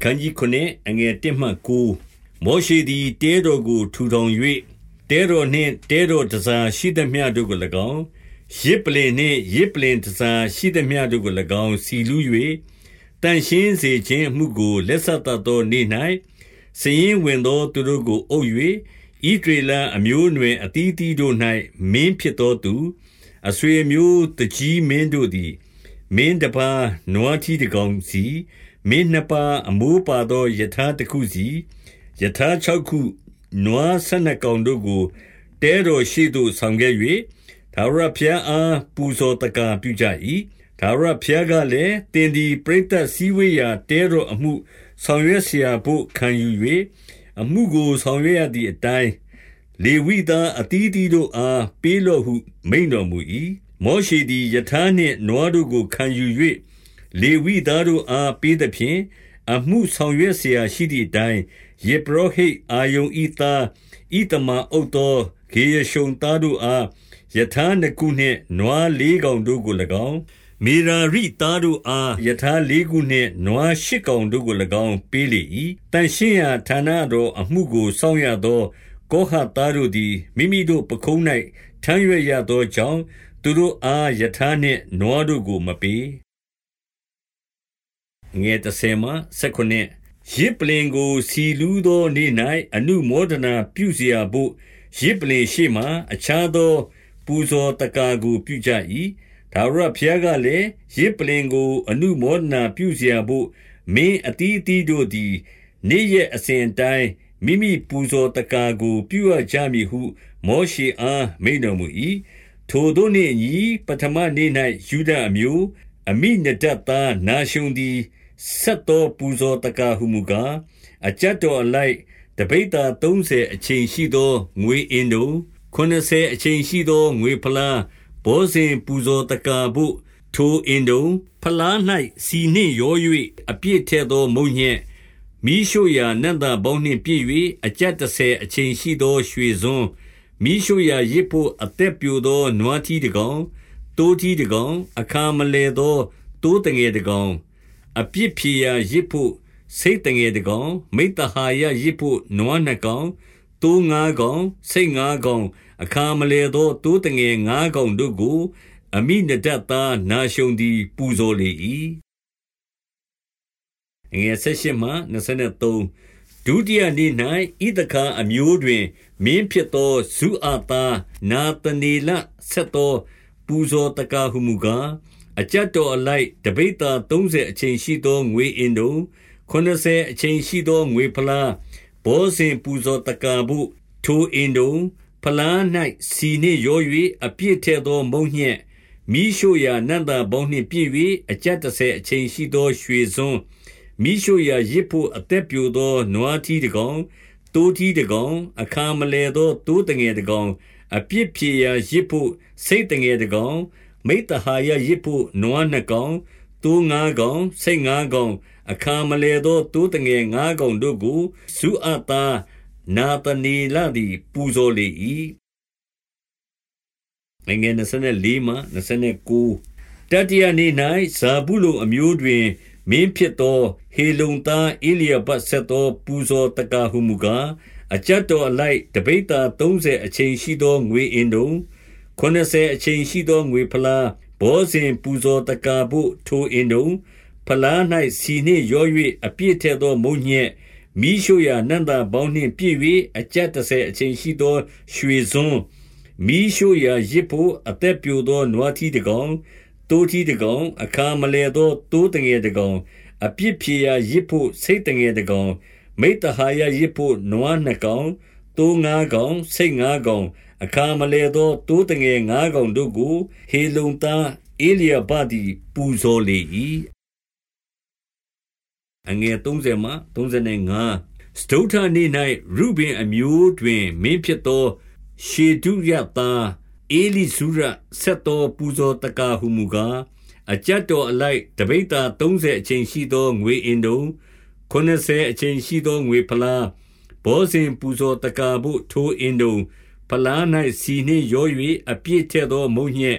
အခန်းကြီး9အငယ်1မှ9မောရှေသည်တဲတော်ကိုထူထောင်၍တဲတော်နှင့်တဲတော်တစားရှိသမျှတို့ကို၎င်းရစ်ပလင်နှင့်ရစ်ပလင်တစားရှိသမျှတို့ကို၎င်းစီလူ၍တန်ရှင်းစေခြင်းအမှုကိုလက်ဆက်တတ်သောနေ့၌စည်ရင်ဝင်သောသူတို့ကိုအုပ်၍ဤဒေလံအမျိုးအနွယ်အတီးတီတို့၌မင်းဖြစ်သောသူအဆွေမျိုးတကြီးမင်းတို့သည်မင်းတပါနွားထီးတကောင်စီ မင်းနှစ်ပါအမိုးပါသောယထာတစ်ခုစီယထာ၆ခုနွားဆနကောင်တို့ကိုတဲတော်ရှိသို့ဆောင်ခဲ့၍သာရဖျားအားပူဇော်တကာပြုကြ၏သာရဖျားကလည်းတင်ဒီပရိသတ်စည်းဝေးရာတဲတော်အမှုဆောင်ရွက်เสียဖို့ခံယူ၍အမှုကိုဆောင်ရွက်ရသည့်အတိုင်းလေဝိသားအတီးတီတို့အားပေးလော့ဟုမိန်တော်မူ၏မောရှေသည်ယထာနှင့်နွားတို့ကိုခံယူ၍ လေဝိသားတို့အားပေးသဖြင့်အမှုဆောင်ရွက်เสียရှိသည့်အတိုင်းယေဘရဟိအာယုန်ဤသားဤတမအုတ်သောဂေယရှုံသားတို့အားယထာနကုနှင့်နွားလေးကောင်တို့ကို၎င်းမေရာရိသားတို့အားယထာလေးခုနှင့်နွားရှစ်ကောင်တို့ကို၎င်းပေးလေ၏တန်ရှင်းရာဌာနတော်အမှုကိုစောင့်ရသောကောဟသားတို့သည်မိမိတို့ပခုံး၌ထမ်းရွက်ရသောကြောင့်သူတို့အားယထာနှင့်နွားတို့ကိုမပေး ငယ်30မှ19ရစ်ပလင်ကိုစီလူးသောနေ့၌အနုမောဒနာပြုเสียဖို့ရစ်ပလင်ရှိမှအခြားသောပူဇော်တကာကိုပြုကြ၏ဒါဝရဘုရားကလည်းရစ်ပလင်ကို အနုမောဒနာပြုเสียဖို့မင်းအတီးတီးတို့သည် နေ့ရက်အစဉ်တိုင်းမိမိပူဇော်တကာကို ပြုရကြမည်ဟု မောရှေအားမိန့်တော်မူ၏ထိုတို့နှင့်အညီပထမနေ့၌ယူဒအမျိုးအမိနဒတ်သားနာရှုံသည် ဆက်သောပူဇော်တကာဟုမူကားအကြတ်တော်အလိုက်တပိတ်တာ30အချိန်ရှိသောငွေအင်တို့80အချိန်ရှိသောငွေဖလားဘောဇင်ပူဇော်တကာဘုထိုအင်တုံဖလား၌စီနှင့်ရော၍အပြည့်ထက်သောမုံညက်မိရှုရာနန္တာပေါင်းနှင့်ပြည့်၍အကြက်30အချိန်ရှိသောရွှေစွန်းမိရှုရာရစ်ဖို့အသက်ပြိုသောနွားထီးတကောင်တိုးထီးတကောင်အခါမလဲသောတိုးတငယ်တကောင် အပြစ်ဖြေရာရစ်ဖို့စိတ်တငယ်တကောင်မိတ္တဟာယရစ်ဖို့နွားနှစ်ကောင်တိုးငါးကောင်စိတ်ငါးကောင်အခါမလဲသောတိုးတငယ်ငါးကောင်တို့ကို အမိနဒတ်သားနာရှုံသည် ပူဇော်လေ၏ငယ်ဆက်ရှိမှ23ဒုတိယနေ့၌ဣသခာအမျိုးတွင် မင်းဖြစ်သောဇုအာသားနာသနေလဆက်သော ပူဇော်တကာဟုမူကား အကြတ်တော်အလိုက်တပိတ်တာ30အချိန်ရှိသောငွေအင်တုံ80အချိန်ရှိသောငွေဖလားဘောဇင်ပူဇော်တကာဘုထိုအင်တုံဖလား၌စီနှင့်ရော၍အပြည့်ထက်သောမုံညက်မိရှုရာနန္တာပေါင်းနှင့်ပြည့်၍အကြတ်30အချိန်ရှိသောရွှေစွန်းမိရှုရာရစ်ဖို့အသက်ပြိုသောနွားထီးတကောင်တိုးထီးတကောင်အခါမလဲသောတိုးတငယ်တကောင်အပြစ်ဖြေရာရစ်ဖို့စိတ်တငယ်တကောင် မိတ္တဟာယရစ်ဖို့နွားနှစ်ကောင်တိုးငါးကောင်စိတ်ငါးကောင် အခါမလဲသောတိုးတငယ်ငါးကောင်တို့ကိုဇုအတာနာတနီလာသည် ပူဇော်လေ၏ငငယ်24မှ29တတိယနေ့၌ဇာဘူးလုံအမျိုးတွင် မင်းဖြစ်သော ဟေလုံသားအေလျာဘတ်ဆက်သော ပူဇော်တကာဟုမူကားအကြတ်တော်အလိုက်တပိတ်တာ30အချိန်ရှိသောငွေအင်တုံ 80အချိန်ရှိသောငွေဖလားဘောဇင်ပူဇော်တကာဖို့ထိုအင်တုံဖလား၌စီနှင့်ရော၍အပြည့်ထက်သောမုံညက်မိရှုရာနန္တာပေါင်းနှင့်ပြည့်၍အကြတ်30အချိန်ရှိသောရွှေစွန်းမိရှုရာရစ်ဖို့အသက်ပြိုသောနွားထီးတကောင်တိုးထီးတကောင်အခါမလဲသောတိုးတငယ်တကောင်အပြစ်ဖြေရာရစ်ဖို့စိတ်တငယ်တကောင်မိတ္တဟာယရစ်ဖို့နွားနှစ်ကောင်တိုးငါးကောင်စိတ်ငါးကောင် အခါမလဲသောတိုးတငယ်ငါးကောင်တို့ကို ဟေလုံသားအေလျာဘသည်ပူဇော်လေ၏အငယ်30မှ35စတုထနေ့၌ရုဘင်အမျိုးတွင်မင်းဖြစ်သော ရှေဒုရသားဧလိဇုရဆက်သောပူဇော်တကာဟုမူကားအကြတ်တော်အလိုက်တပိတ်တာ30အချိန်ရှိသောငွေအင်တုံ90အချိန်ရှိသောငွေဖလားဘောဇင်ပူဇော်တကာဘုထိုအင်တုံ ဖလား၌စီနှင့်ရော၍အပြည့်ထက်သောမုံညက်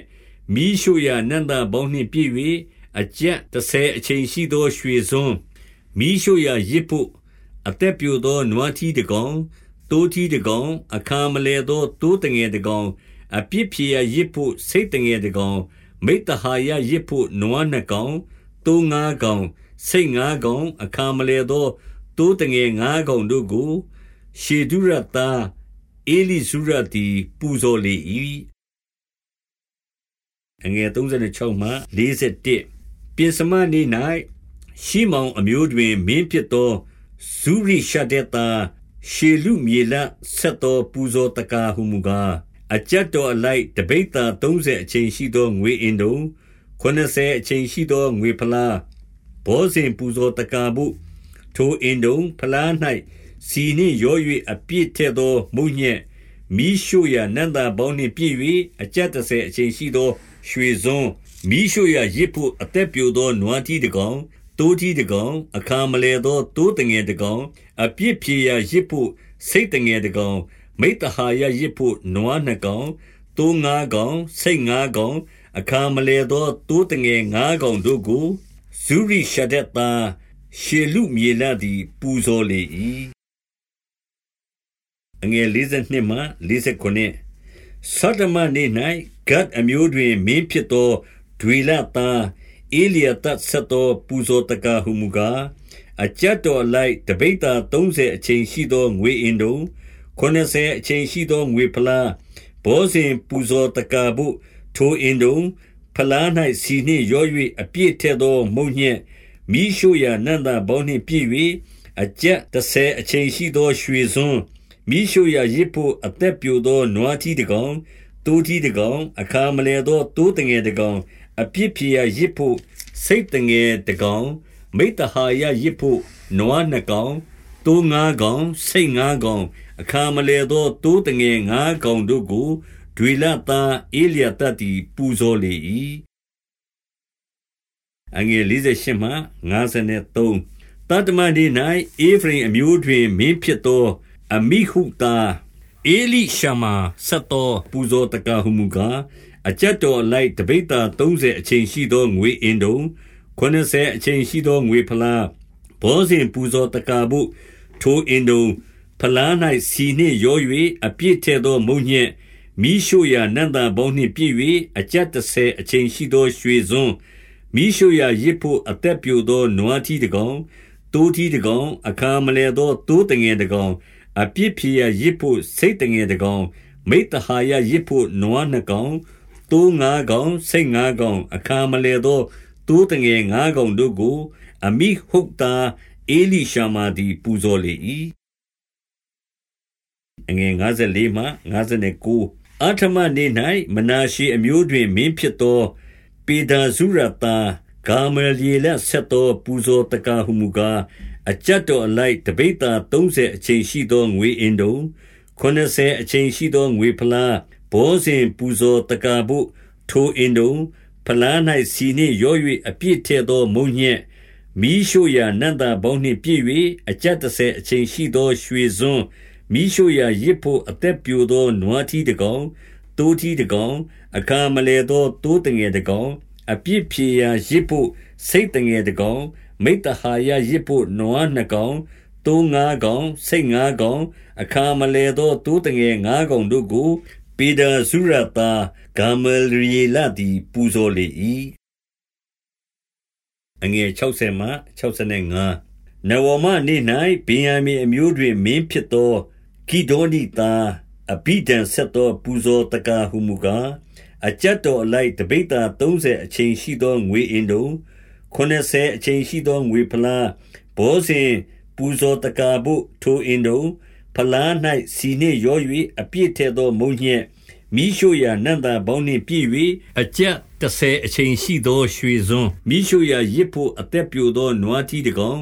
မိရှုရာနန္တာပေါင်းနှင့်ပြည့်၍အကြက်30အချိန်ရှိသောရွှေစွန်းမိရှုရာရစ်ဖို့အသက်ပြိုသောနွားထီးတကောင်တိုးထီးတကောင်အခါမလဲသောတိုးတငယ်တကောင်အပြစ်ဖြေရာရစ်ဖို့စိတ်တငယ်တကောင်မိတ္တဟာယရစ်ဖို့နွားနှစ်ကောင်တိုးငါးကောင်စိတ်ငါးကောင်အခါမလဲသောတိုးတငယ်ငါးကောင်တို့ကိုရှေဒုရတာ အေလိဇုရတီပူဇော်လေ၏အငယ်36မှ41ပြင်စမနေ့၌ရှီမောင်အမျိုးတွင် မင်းဖြစ်သောဇုရိရှဒေတာရှေလူမြေလဆက်သော ပူဇော်တကာဟုမူကားအကြက်တော်အလိုက်တပိတ်တာ30အချိန်ရှိသောငွေအင်တုံ80အချိန်ရှိသောငွေဖလားဘောဇင်ပူဇော်တကာမှုထိုအင်တုံဖလား၌ စီနှင့်ရော၍အပြည့်ထက်သော မုန်ညက်မိရှုရာနန္တာပေါင်းနှင့်ပြည့်၍အကြက်30အချိန်ရှိသော ရွှေစွန်းမိရှုရာရစ်ဖို့အသက်ပြိုသောနွားတီးတကောင်တိုးတီးတကောင်အခါမလဲသောတိုးတငယ်တကောင်အပြစ်ဖြေရာရစ်ဖို့စိတ်တငယ်တကောင်မိတ္တဟာယရစ်ဖို့နွားနှစ်ကောင်တိုးငါးကောင်စိတ်ငါးကောင်အခါမလဲသောတိုးတငယ်ငါးကောင်တို့ကိုဇူရိရှဒက်သားရှေလူမြေလသည် ပူဇော်လေ၏ အငယ်52မှ59သတ္တမနေ့၌ဂတ်အမျိုးတွင်မင်းဖြစ်သောဒွေလသားအေလျာတဆက်သော ပူဇော်တကာဟုမူကားအကြတ်တော်လိုက်တပိတ်တာ30အချိန်ရှိသောငွေအင်တုံ80အချိန်ရှိသောငွေဖလားဘောဇင်ပူဇော်တကာဘုထိုအင်တုံဖလား၌စီနှင့်ရော၍အပြည့်ထက်သောမုံညက်မိရှုရာနန္တာဘောနှင့်ပြည့်၍အကြက်30အချိန်ရှိသောရွှေစွန်း မိရှုရာရစ်ဖို့အသက်ပြိုသောနွားထီးတကောင်တိုးထီးတကောင်အခါမလဲသောတိုးတငယ်တကောင်အပြစ်ဖြေရာရစ်ဖို့စိတ်တငယ်တကောင်မိတ္တဟာယရစ်ဖို့နွားနှစ်ကောင်တိုးငါးကောင်စိတ်ငါးကောင်အခါမလဲသောတိုးတငယ်ငါးကောင်တို့ကိုဒွေလသားအေလျာတတိပူဇော်လေ၏အငယ်48မှ53တတမနေ့၌အေဖရင်အမျိုးတွင်မင်းဖြစ်သော အမိဟုသားအေလိရှမာဆက်သောပူဇော်တကာဟုမူကားအကြက်တော်လိုက်တပိတ်တာ30အချိန်ရှိသောငွေအင်တုံ80အချိန်ရှိသောငွေဖလားဘောဇင်ပူဇော်တကာမှုထိုအင်တုံဖလား၌စီနှင့်ရော၍အပြည့်ထဲသောမုံညက်မိရှုရာနန္တာဘောနှင့်ပြည့်၍အကြက်30အချိန်ရှိသောရွှေစွန်းမိရှုရာရစ်ဖို့အသက်ပြိုသောနွားထီးတကောင်တိုးထီးတကောင်အခါမလဲသောတိုးတငယ်တကောင် အပြစ်ဖြေရာရစ်ဖို့စိတ်တငယ်တကောင်မိတ္တဟာယရစ်ဖို့နွားနှစ်ကောင်တိုးငါးကောင်စိတ်ငါးကောင်အခါမလဲသောတိုးတငယ်ငါးကောင်တို့ကို အမိဟုတ်တာအေလိရှာမာသည်ပူဇော်လေ၏အငယ်54မှ59အထမနေ့၌မနာရှေအမျိုးတွင်မင်းဖြစ်သော ပေဒါဇုရတာဂါမလီလဆက်သော ပူဇော်တကာဟုမူကား အကြတ်တော်အလိုက်တပိတ်တာ30အချိန်ရှိသောငွေအင်တုံ80အချိန်ရှိသောငွေဖလားဘောဇင်ပူဇော်တကာဘုထိုအင်တုံဖလား၌စီနှင့်ရော၍အပြည့်ထဲသောမုံညက်မိရှုရာနန္တာဘောင်းနှင့်ပြည့်၍အကြတ်30အချိန်ရှိသောရွှေစွန်းမိရှုရာရစ်ဖို့အသက်ပြိုသောနွားထီးတကောင်တိုးထီးတကောင်အခါမလဲသောတိုးတငယ်တကောင်အပြစ်ဖြေရာရစ်ဖို့စိတ်တငယ်တကောင် မိတ္တဟာယရစ်ဖို့နွားနှစ်ကောင်တိုးငါးကောင်စိတ်ငါးကောင်အခါမလဲသောတိုးတငယ်ငါးကောင်တို့ကိုပေဒဇုရတာဂမလရီလာဒီပူဇော်လေ၏အငယ်60မှ65နဝမနေ့၌ဗင်ယမင်အမျိုးတွင်မင်းဖြစ်သောဂိဒေါနိသားအဘိဒံဆက်သောပူဇော်တကာဟုမူကားအကြက်တော်အလိုက်တပိတ်တာ30အချိန်ရှိသောငွေအင်တုံ 80အချိန်ရှိသောငွေဖလားဘောဇင်ပူဇော်တကာဘုထိုအင်တုံဖလား၌စီနှင့်ရော၍အပြည့်ထဲသောမုံညက်မိရှုရာနန္တာဘောင်းနှင့်ပြည့်၍အကြက်30အချိန်ရှိသောရွှေစွန်းမိရှုရာရစ်ဖို့အသက်ပြိုသောနွားထီးတကောင်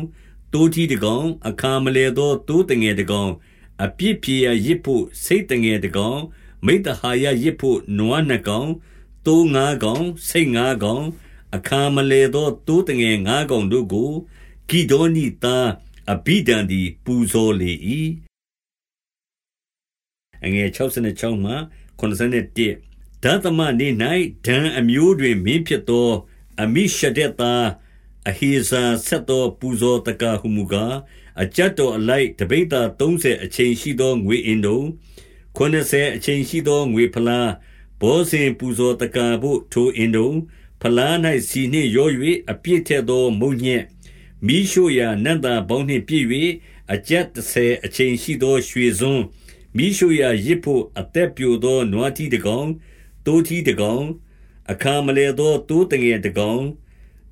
တိုးထီးတကောင်အခါမလဲသောတိုးတငယ်တကောင်အပြစ်ပြေရာရစ်ဖို့စိတ်တငယ်တကောင်မိတ္တဟာယရစ်ဖို့နွားနှစ်ကောင်တိုးငါးကောင်စိတ်ငါးကောင် အခါမလဲသောတိုးတငယ်ငါးကောင်တို့ကိုဂိဒေါနိသားအဘိဒံသည် ပူဇော်လေ၏အငယ်66မှ81ဓသမနေ့၌ဒံအမျိုးတွင်မင်းဖြစ်သော အမိရှဒက်သားအဟေဇာဆက်သော ပူဇော်တကာဟုမူကားအကြတ်တော်အလိုက်တပိဿာ30အချိန်ရှိသောငွေအင်တုံ90အချိန်ရှိသောငွေဖလားဘောဇင်ပူဇော်တကာဘို့ထိုအင်တုံ ဖလား၌စီနှင့်ရော၍အပြည့်ထက်သောမုံညက်မိရှုရာနန္တာပေါင်းနှင့်ပြည့်၍အကြက်30အချိန်ရှိသောရွှေစွန်းမိရှုရာရစ်ဖို့အသက်ပြိုသောနွားတီတကောင်တိုးတီတကောင်အခါမလဲသောတိုးတငယ်တကောင်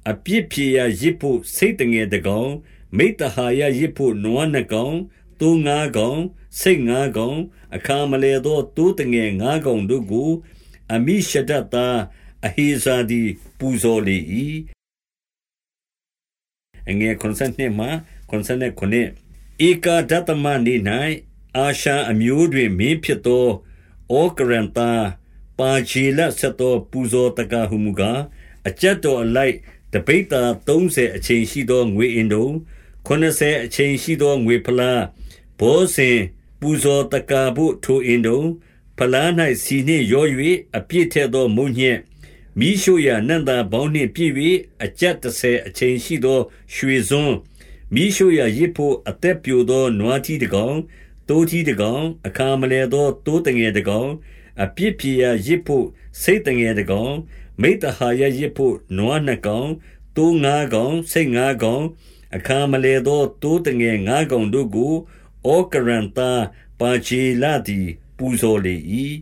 အပြစ်ဖြေရာရစ်ဖို့စိတ်တငယ်တကောင်မိတ္တဟာယရစ်ဖို့နွားနှကောင်တိုးငါးကောင်စိတ်ငါးကောင်အခါမလဲသောတိုးတငယ်ငါးကောင်တို့ကို အမိရှဒတ်သား အဟေဇာသည် ပူဇော်လေ၏အငယ်52မှ59ဧကာဒသမနေ၌အာရှာအမျိုးတွင်မင်းဖြစ်သောဩကရန်တာပါချေလဆက်သော ပူဇော်တကာဟုမူကားအကြက်တော်အလိုက်တပိတ်တာ30အချိန်ရှိသောငွေအင်တုံ80အချိန်ရှိသောငွေဖလားဘောဇင်ပူဇော်တကာဘုထိုအင်တုံဖလား၌စီနှင့်ရော၍အပြည့်ထက်သောမုန်ညက် မိရှုရာနန္တာဘောင်းနှင့်ပြည့်၍အကြက်30အချိန်ရှိသော ရွှေစွန်းမိရှုရာရစ်ဖို့အသက်ပြိုသောနွားထီးတကောင်တိုးထီးတကောင်အခါမလဲသောတိုးတငယ်တကောင်အပြစ်ပြေရာရစ်ဖို့စိတ်တငယ်တကောင်မိတ္တဟာယရစ်ဖို့နွားနှစ်ကောင်တိုးငါးကောင်စိတ်ငါးကောင်အခါမလဲသောတိုးတငယ်ငါးကောင်တို့ကိုဩကရန်တာပါချေလာသည်ပူဇော်လေ၏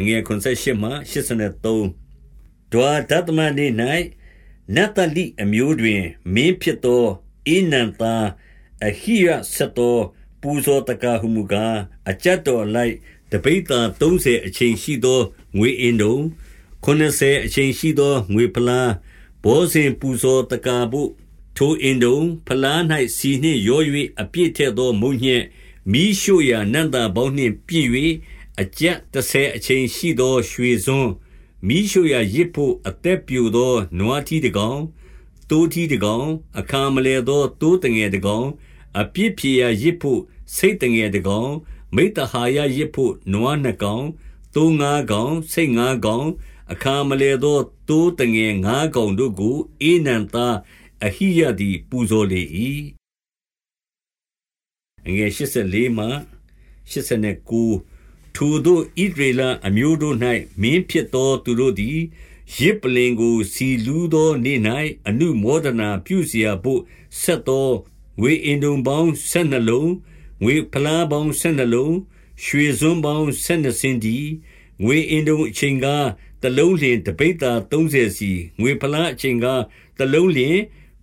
အငယ်98မှ83ဒွါဒတ်မနေ့၌နတလိအမျိုးတွင် မင်းဖြစ်သောအိနန်သားအဟိယဆက်သောပူဇော်တကာဟုမူကားအကြတ်တော်လိုက်တပိတ်တာ30အချိန်ရှိသောငွေအင်တုံ90အချိန်ရှိသောငွေဖလားဘောဇင်ပူဇော်တကာဘုထိုအင်တုံဖလား၌စီနှင့်ရော၍အပြည့်ထက်သောမုံညက်မိရှုရာနန္တာပေါင်းနှင့်ပြည့်၍ အကြက်30အချိန်ရှိသော ရွှေစွန်းမိရှုရာရစ်ဖို့အသက်ပြိုသောနွားထီးတကောင်တိုးထီးတကောင်အခါမလဲသောတိုးတငယ်တကောင်အပြစ်ဖြေရာရစ်ဖို့စိတ်တငယ်တကောင်မိတ္တဟာယရစ်ဖို့နွားနှစ်ကောင်တိုးငါးကောင်စိတ်ငါးကောင်အခါမလဲသောတိုးတငယ်ငါးကောင်တို့ကိုအေနန်သားအဟိယသည်ပူဇော်လေ၏အငယ်84မှ89 ထိုတို့ဣဒရေလအမျိုးတို့၌မင်းဖြစ်သောသူတို့သည်ရစ်ပလင်ကိုစီလူးသောနေ့၌အနုမောဒနာပြုเสียဖို့ဆက်သောငွေအင်တုံပေါင်း12လုံးငွေဖလားပေါင်း12လုံးရွှေစွန်းပေါင်း12စင်ဒီငွေအင်တုံအချိန်ကားတလုံးလျင်တပိတ်တာ30စီငွေဖလားအချိန်ကားတလုံးလျင်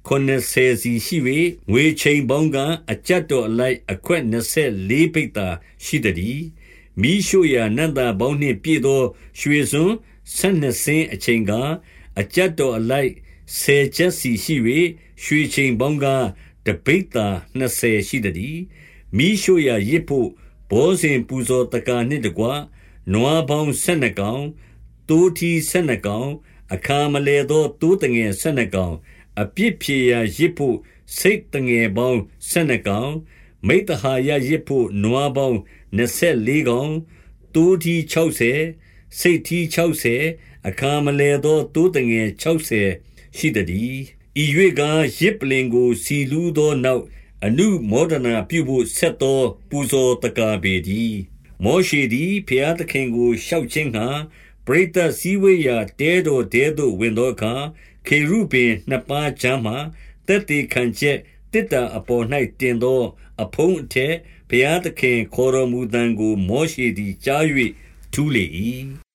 80စီရှိ၍ငွေချိန်ပေါင်းကအကြတ်တော်အလိုက်အခွက်24ပိတ်တာရှိသည် မိရှုရာနန္တာပေါင်းနှင့်ပြည့်သော ရွှေစွန်း12စင်းအချိန်ကအကြတ်တော်အလိုက်10ချက်စီရှိ၍ရွှေချိန်ပေါင်းကတပိတ်တာ20ရှိသည်မိရှုရာရစ်ဖို့ဘောဇင်ပူဇော်တကာနှင့်တကွနွားပေါင်း12ကောင်တိုးထီ12ကောင်အခါမလဲသောတိုးတငယ်12ကောင်အပြစ်ဖြေရာရစ်ဖို့စိတ်တငယ်ပေါင်း12ကောင်မိတ္တဟာယရစ်ဖို့နွားပေါင်း 24ကောင်တိုးထီ60စိတ်ထီ60အခါမလဲသောတိုးတငယ်60ရှိသည်ဤ၍ကရစ်ပလင်ကိုစီလူးသောနောက်အနုမောဒနာပြုဖို့ဆက်သောပူဇော်တကာပေသည်မောရှေသည်ဖျားသခင်ကိုရှောက်ခြင်းကပရိသတ်စည်းဝေးရာတဲတော်တဲသို့ဝင်သောအခါခေရုပင်နှစ်ပါးချမ်းမှတက်တေခံချက်တစ်တာအပေါ်၌တင်သော အဖုံးအထက် ဘုရားသခင်ခေါ်တော်မူတန်ကို မောရှေသည် ကြား၍ထူးလေ၏